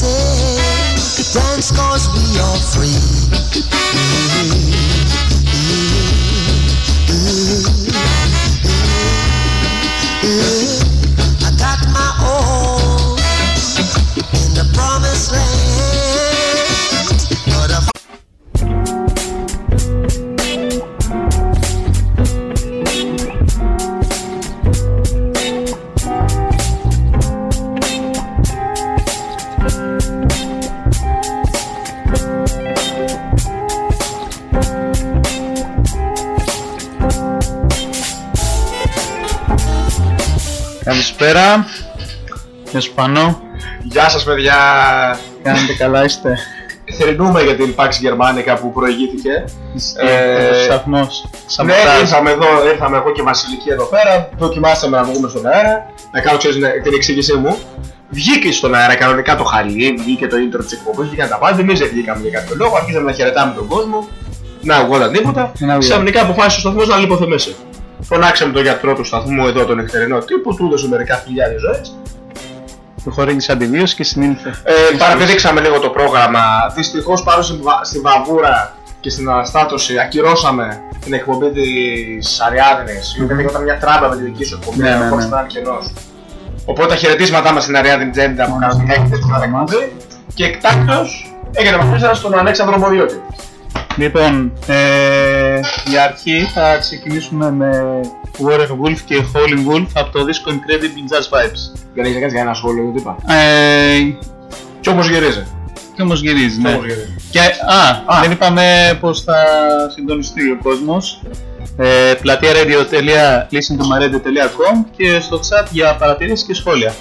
dance cause we are free. Καλησπέρα. Γεια σου Πανώ. Γεια σας παιδιά. Κάνετε καλά είστε. Θερινούμε για την Pax Germanica που προηγήθηκε. Ε, Ε, σταθμός. Ναι, Σαμποτάζ. ήρθαμε εδώ, ήρθαμε εγώ και η Βασιλική εδώ πέρα. Δοκιμάσαμε να βγούμε στον αέρα. Να κάνω ξέρεις, ναι, την εξήγησή μου. Βγήκε στον αέρα κανονικά το χαλί, βγήκε το intro της εκπομπής, βγήκαν τα πάντα. Εμείς δεν βγήκαμε για κάποιο λόγο, αρχίσαμε να χαιρετάμε τον κόσμο. Να βγόταν τίποτα. Να βγόταν. Ξαφνικά αποφάσισε ο σταθμός να λιποθεμέσει. Φωνάξαμε τον γιατρό του σταθμού εδώ, τον νυχτερινό τύπο, του έδωσε μερικά χιλιάδες ζωές. Του χορήγησε αντιβίωση και συνήλθε. Ε, παραπηδήξαμε λίγο το πρόγραμμα. Δυστυχώς πάνω στη, βα- στη Βαβούρα και στην αναστάτωση ακυρώσαμε την εκπομπή της Αριάδνης. Η οποία γινόταν μια τράμπα με τη δική σου εκπομπής. Ναι, Ναι, ναι, ναι, ναι. ήταν κενός. Οπότε τα χαιρετίσματά μας στην Αριάδνη Τζέντα που Μόνο κανονικά στην έχετε στην άλλη μας. εκπομπή. Και εκτάκτο έγινε μαζί στον Αλέξανδρο Μοδιώτη. Λοιπόν, ε, για αρχή θα ξεκινήσουμε με Warren Wolf και Howling Wolf από το δίσκο Incredible Jazz Vibes. Δεν έχει κάνεις κανένα σχόλιο, δεν είπα. Ε, Κι όμως γυρίζει. και όμως γυρίζει, Κι ναι. όμως γυρίζει. Και, α, Α. δεν είπαμε πως θα συντονιστεί ο κόσμος. Ε, πλατεία radio.listentomaradio.com και στο chat για παρατηρήσεις και σχόλια.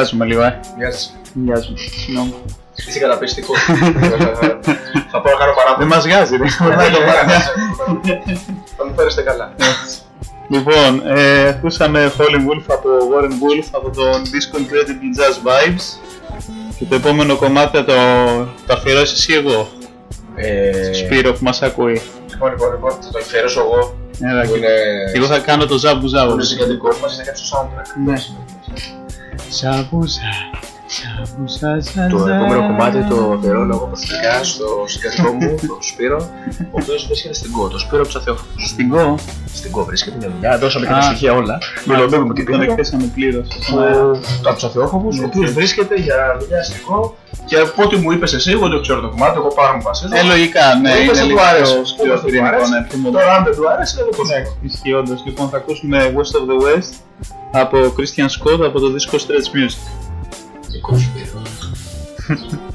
Μοιάζουμε λίγο, ε. Μοιάζεις. Μοιάζουμε. Συγγνώμη. Είσαι καταπιστικό. Θα πάω να κάνω παράπονο. Δεν μας βγάζει, ρε. Θα μου φέρεστε καλά. Λοιπόν, ε, ακούσαμε Howlin' Wolf από Warren Wolf από τον disco Incredible Jazz Vibes και το επόμενο κομμάτι θα το, το αφιερώσεις εσύ εγώ, Ε, Σπύρο που μας ακούει. Λοιπόν, λοιπόν, λοιπόν, θα το εκφέρωσω εγώ. Έλα, Που και- είναι... Εγώ θα κάνω το ζάμπου ζάμπου. Είναι συγκεντρικός μας, είναι κάτι στο soundtrack. Ναι. 傻不傻 Το επόμενο κομμάτι το αφιερώνω εγώ προσωπικά στο συγκατοικό μου, τον Σπύρο, ο οποίος βρίσκεται στην ΚΟ, το Σπύρο Ψαθεόφωνος. Στην κο, Στην ΚΟ βρίσκεται μια δουλειά, δώσαμε και Α. τα στοιχεία όλα. Μην το μπαίνουμε και τον πίσω. εκθέσαμε πλήρως. Το Ψαθεόφωνος, ο Ναι, οποίος ναι. βρίσκεται για δουλειά στην ΚΟ και από ό,τι μου είπες εσύ, εγώ δεν ξέρω το κομμάτι, εγώ πάρα μου βασίζω. Ε, λογικά, ναι, Είπες είναι ότι λίγο του άρεσε. πιο Είπες σκληρό ότι του πυρηνικό, άρεσε. ναι, πιο μοντέρνο. Τώρα αν δεν του άρεσε, δεν το έχω. Ισχύει όντως. Λοιπόν, θα ακούσουμε West of the West από Christian Scott από το δίσκο Stretch Music. Δικό σου Σπύρο. Thank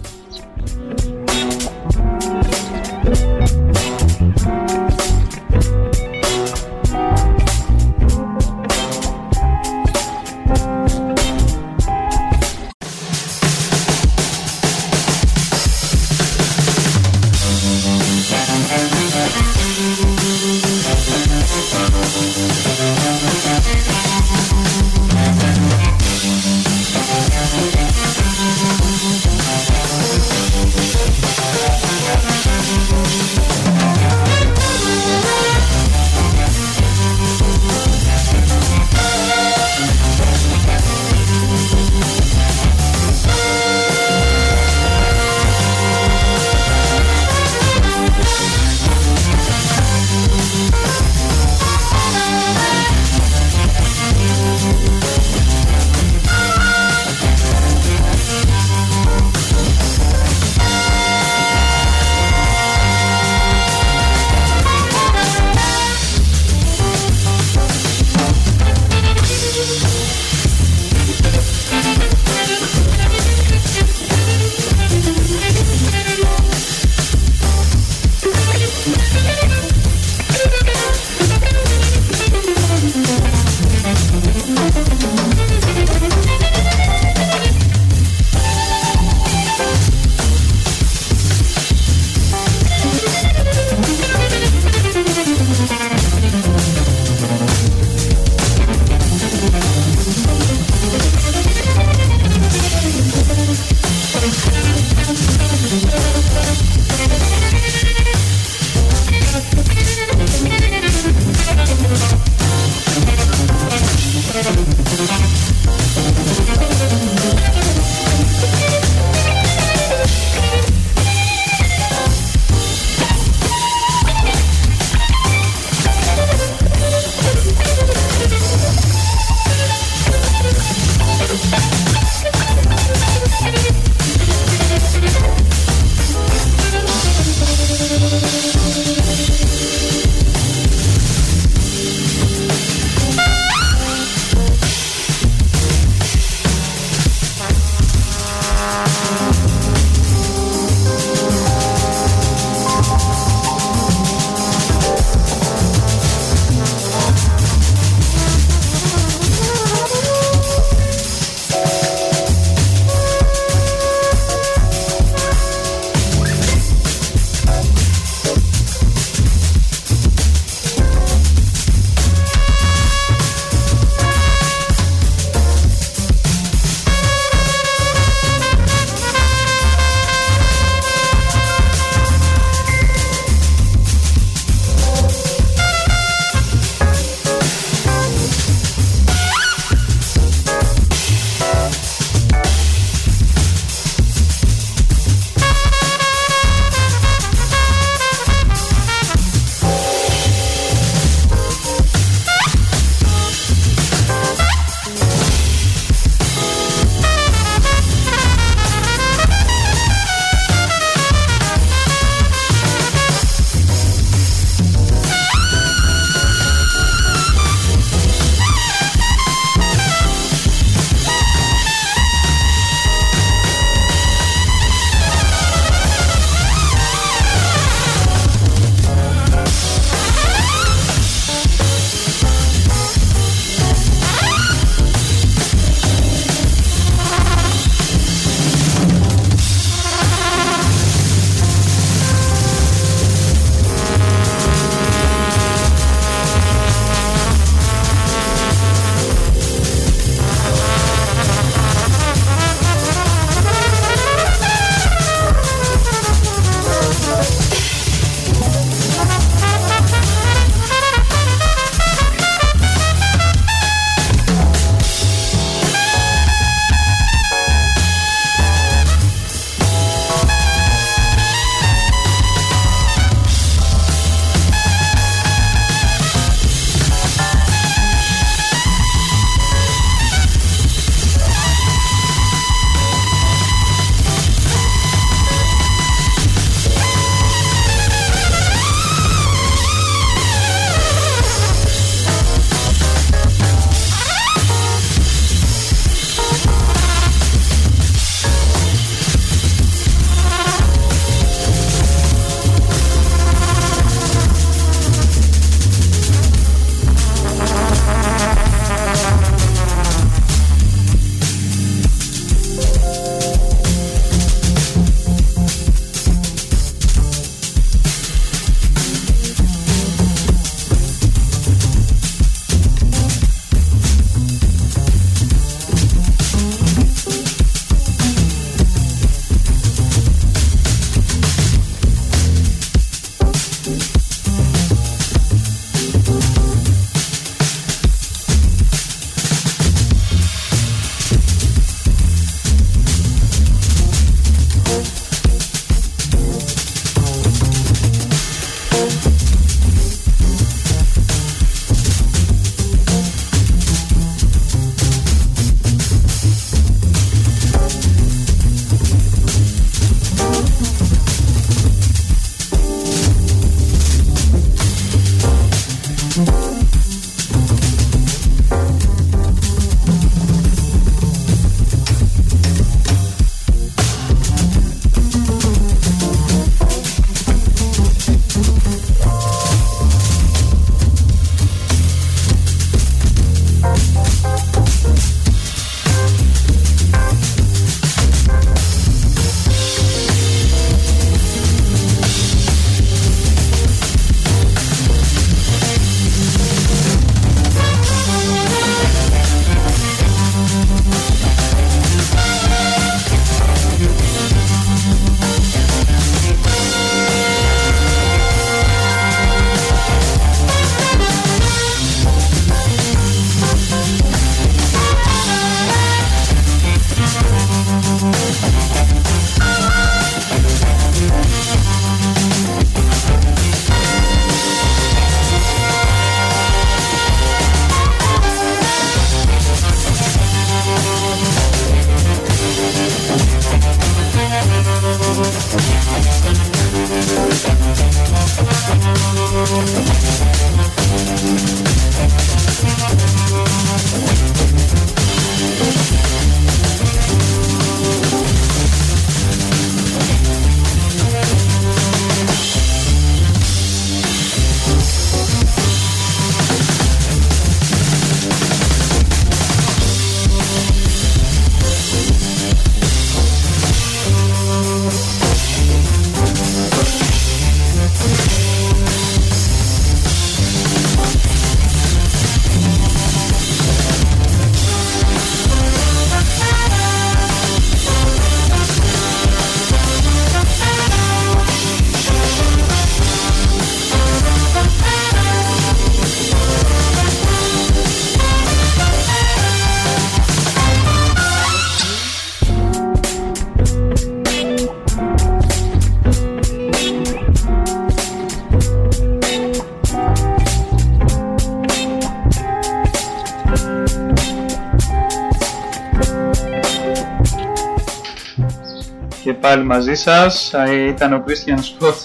πάλι μαζί σας. Ε, Ήταν ο Christian Scott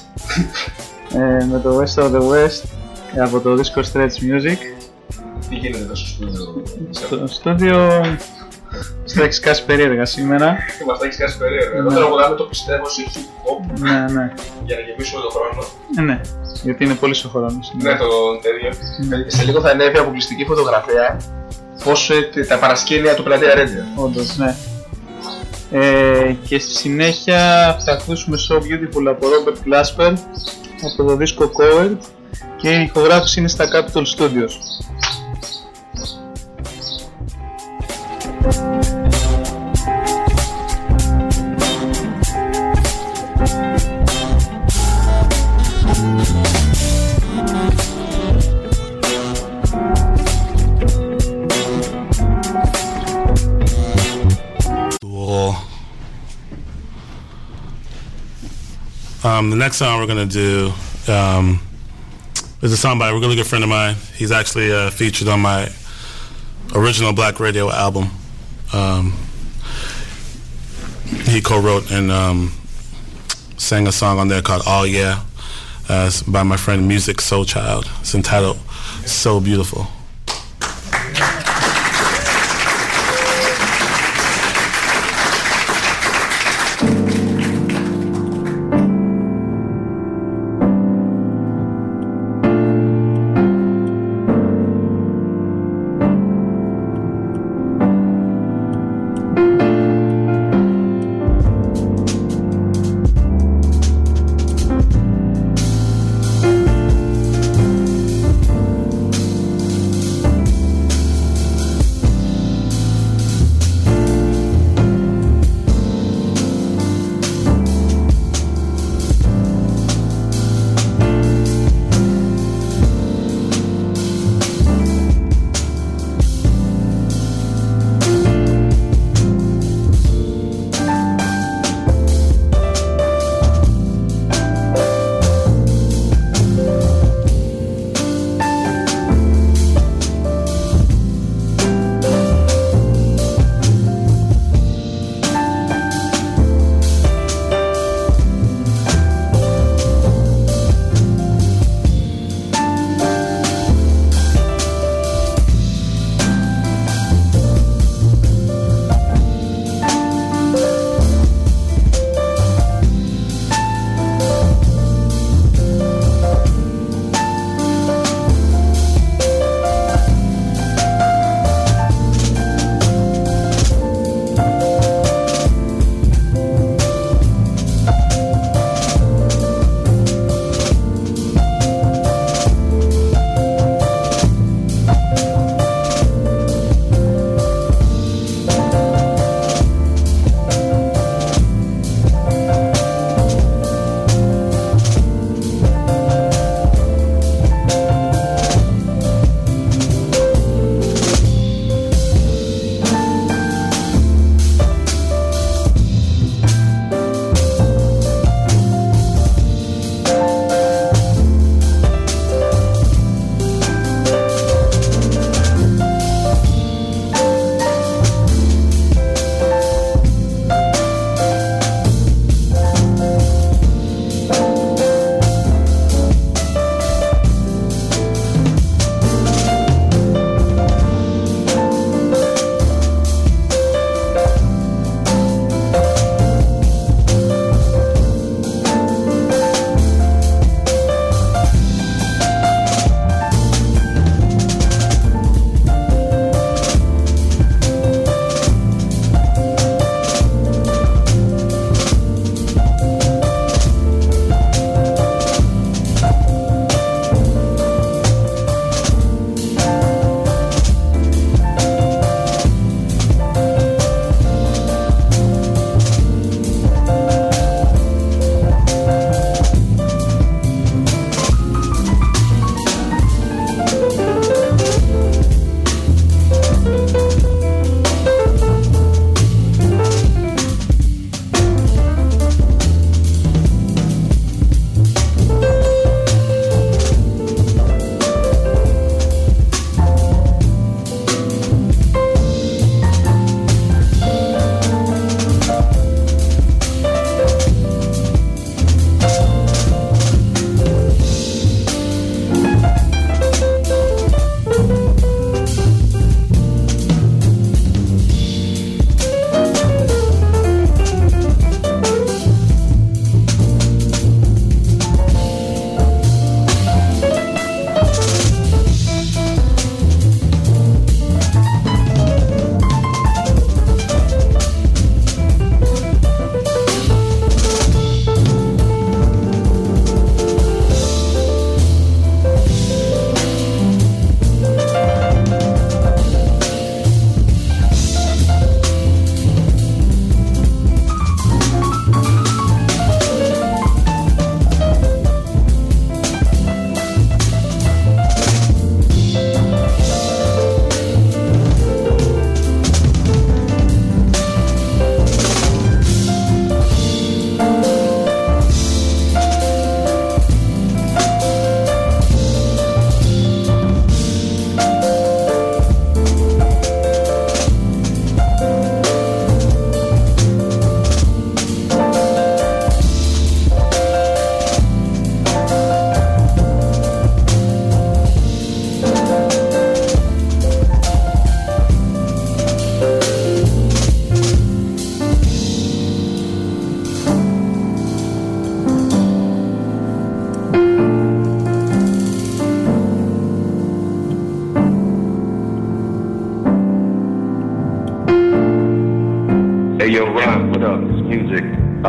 ε, με το West of the West ε, από το δίσκο Stretch Music. Τι γίνεται εδώ στο στούντιο; Στο στούντιο στα έχεις κάσει περίεργα σήμερα. Και με αυτά έχεις κάνει περίεργα; Εδώ Ναι. τραγουδάμε το πιστεύω σε hip hop ναι, ναι. για να γεμίσουμε τον χρόνο. Ε, ναι, γιατί είναι πολύ ο χρόνος. Ναι, το τέτοιο. Σε λίγο θα ανέβει αποκλειστική φωτογραφία πώς ε, τα παρασκήνια του πλατεία Radio. Όντως, ναι. Ε, και στη συνέχεια θα ακούσουμε So Beautiful από Robert Glasper από το δίσκο Covered και η ηχογράφηση είναι στα Capitol Studios. Um, the next song we're gonna do um, is a song by a really good friend of mine. He's actually uh, featured on my original Black Radio album. Um, he co-wrote and um, sang a song on there called "All Yeah" uh, by my friend Music Soul Child. It's entitled "So Beautiful."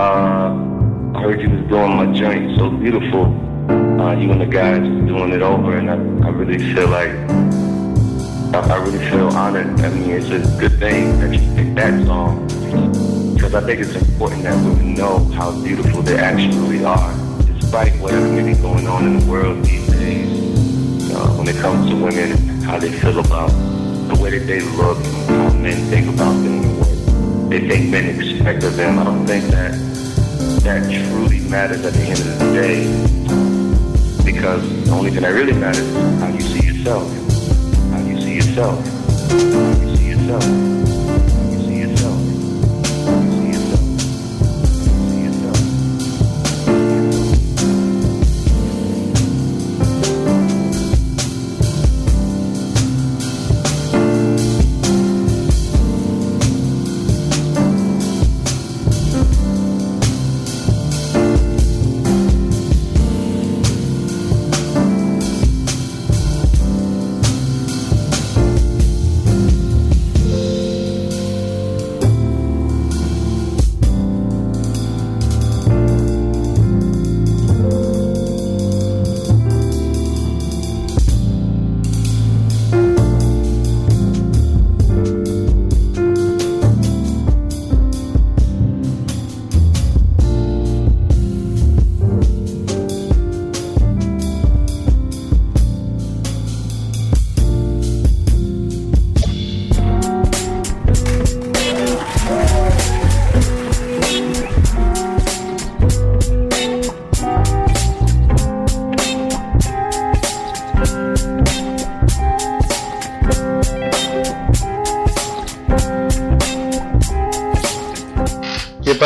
Uh, I heard you was doing my joint so beautiful. Uh, you and the guys doing it over, and I, I really feel like I, I really feel honored. I mean, it's a good thing that you picked that song because I think it's important that women know how beautiful they actually are, despite whatever may be going on in the world these days. Uh, when it comes to women how they feel about the way that they look, how men think about them, they think men expect of them. I don't think that that truly matters at the end of the day because the only thing that really matters is how you see yourself. How you see yourself. How you see yourself.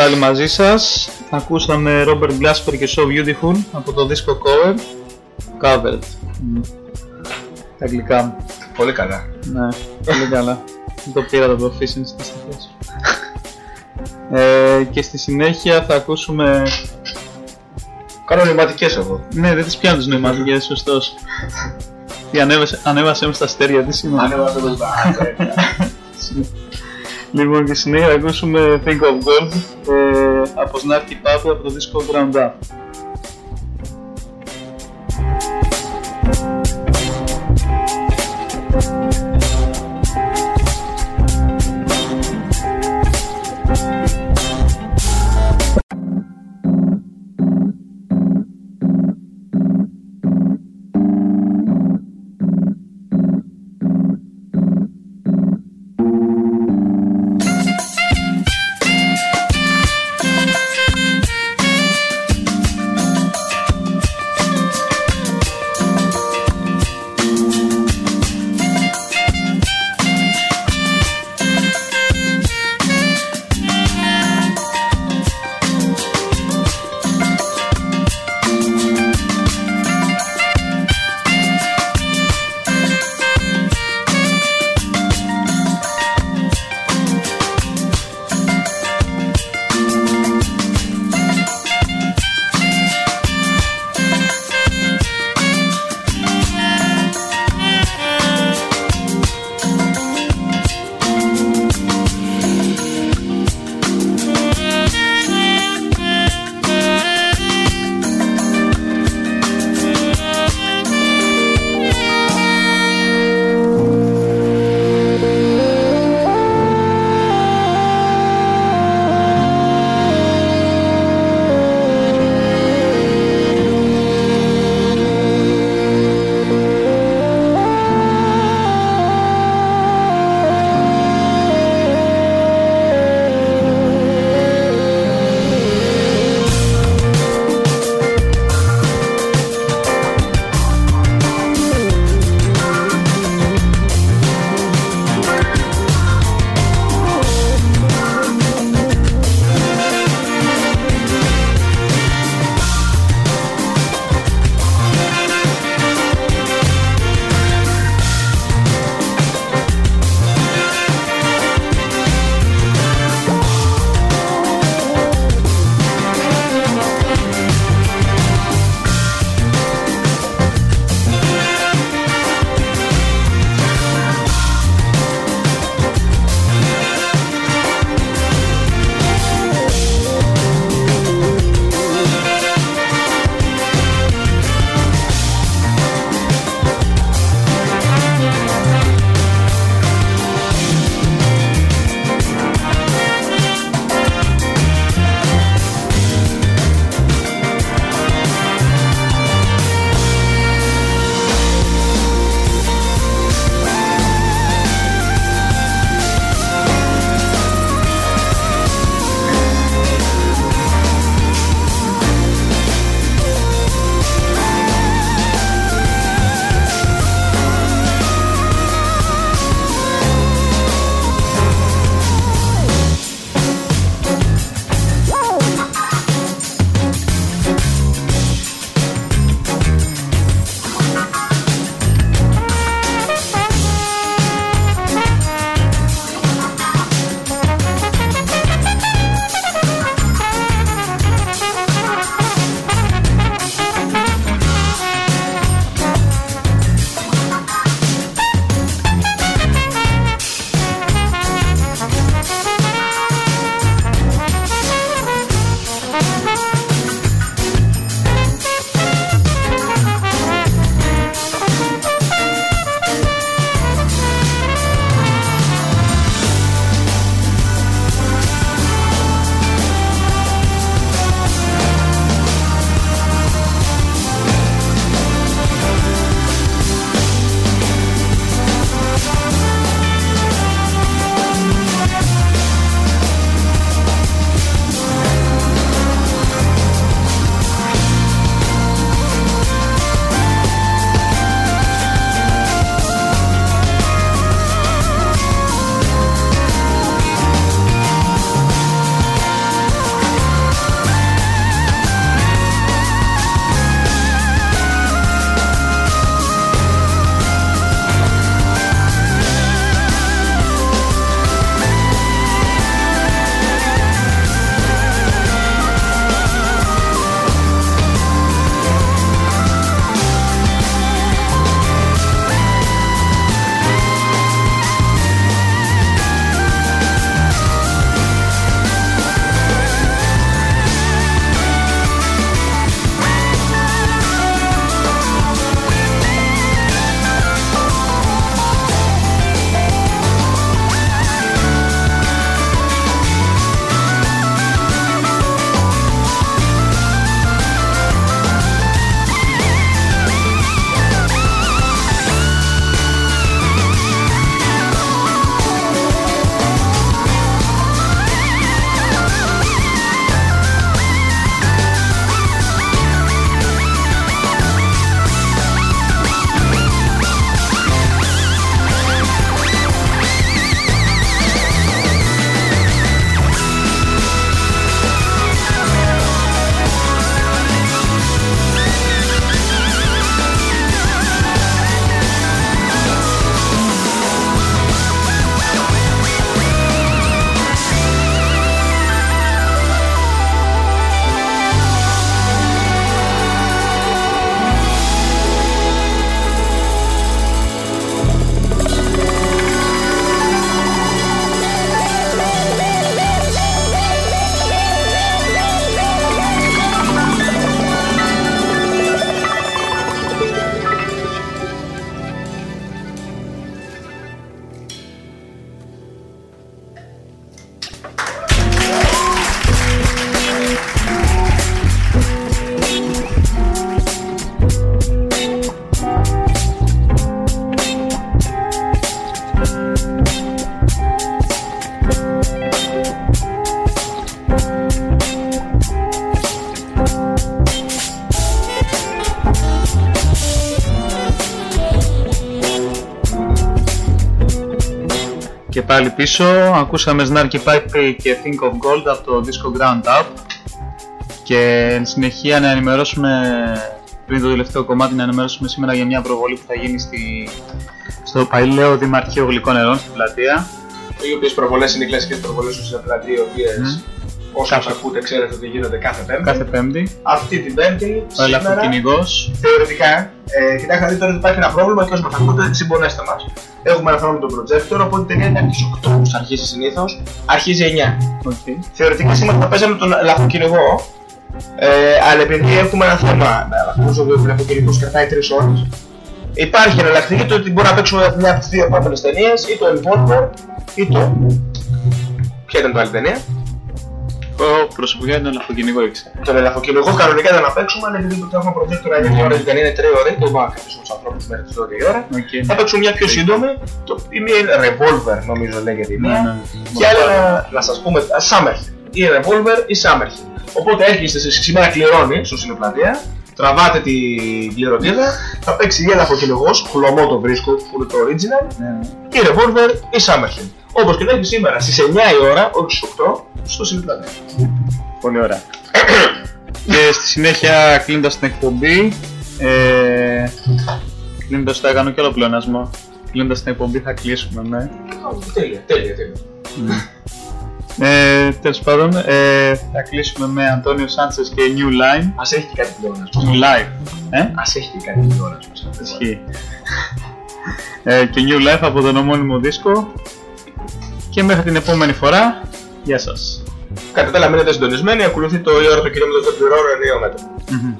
Πάλι μαζί σας. Ακούσαμε Robert Glasper και So Beautiful από το δίσκο Cover. Covered Μμ. Τα αγγλικά. Μου Πολύ καλά. Ναι, πολύ καλά. Δεν το πήρα το proficiency στις στοιχές ε, Και στη συνέχεια θα ακούσουμε Κάνω νοηματικές εγώ. Ναι, δεν τις πιάνω τις νοηματικές, σωστός Τι ανέβασε, ανέβασε μου στα αστέρια, τι σημαίνει; Ανέβασε το Λοιπόν και συνέχεια θα ακούσουμε Think of Gold ε, από Snarky Puppy από το δίσκο Ground Up πάλι πίσω ακούσαμε Snarky Pipe και Think of Gold από το disco Ground Up και εν συνεχεία να ενημερώσουμε πριν το τελευταίο κομμάτι να ενημερώσουμε σήμερα για μια προβολή που θα γίνει στη, στο Παλαιό Δημαρχείο Γλυκών Νερών στην πλατεία. Οι οποίες προβολές είναι οι κλασικές προβολές τους Συναπλατή, οι οποίες Μμμ. Όσο Κάθε- μα ακούτε ξέρετε ότι γίνονται κάθε Πέμπτη. Κάθε Πέμπτη. Αυτή την Πέμπτη, Ο σήμερα, ελαφροκυνηγός. θεωρητικά, ε, κοιτάξτε να δείτε ότι υπάρχει ένα πρόβλημα και όσο μα ακούτε, συμπονέστε μας. Έχουμε ένα θέμα με τον projector, οπότε η ταινία είναι από τις 8 που θα αρχίσει συνήθως, αρχίζει 9. Οκ. Θεωρητικά σήμερα θα παίζαμε τον ελαφοκυνηγό, ε, αλλά επειδή έχουμε ένα θέμα, όσο ο ελαφοκυνηγός κρατάει 3 ώρες, υπάρχει εναλλακτική το ότι μπορούμε να παίξουμε μια από τις δύο επόμενες ταινίες, ή το Involver, ή το. Ποια ήταν το άλλη ταινία, Εγώ προσωπικά είναι ελαφοκυνηγό ήξερα. τον ελαφοκυνηγό κανονικά ήταν να παίξουμε, αλλά επειδή το έχουμε projector για μια ώρα, η ταινία είναι 3 ώρες, δεν μπορούμε να κρατήσουμε τους ανθρώπους μέχρι τις 12 η ώρα. Οκ. Θα παίξουμε μια πιο σύντομη, το, η μία είναι Revolver νομίζω λέγεται η Ναι, μία. ναι. Και άλλη να, να σας πούμε α, Summerhill. Ή Revolver ή Summerhill. Οπότε έρχεστε σε- σήμερα κληρώνει στο Συνοπλατεία, τραβάτε την κληροτίδα, θα παίξει ή ελαφοκυνηγός, χλωμό το βρίσκω, που είναι το original, Ναι, ναι. ή Revolver ή Summerhill. Όπως και το έχει σήμερα στις 9 η ώρα, όχι στις 8, στο Συνοπλατεία. Πολύ ωραία. και στη συνέχεια κλείνοντας την εκπομπή, ε, κλείνοντας θα κάνω και άλλο πλεονασμό. Κλείνοντας την εκπομπή θα κλείσουμε με. Τέλεια, τέλεια, τέλεια. Ε, Τέλος πάντων, ε, θα κλείσουμε με Αντώνιο Σάντσε και New Line. Ας έχει και κάτι πλεόνασμα. New Life. Ε, Ας έχει και κάτι πλεόνασμα. ισχύει. ε, και New Life από τον ομώνυμο δίσκο. Και μέχρι την επόμενη φορά, γεια σας. Κατά τα άλλα μείνετε συντονισμένοι, ακολουθεί το η ώρα του κινούμενο στο πληρώνω ενίο μέτωπο. Μμμ.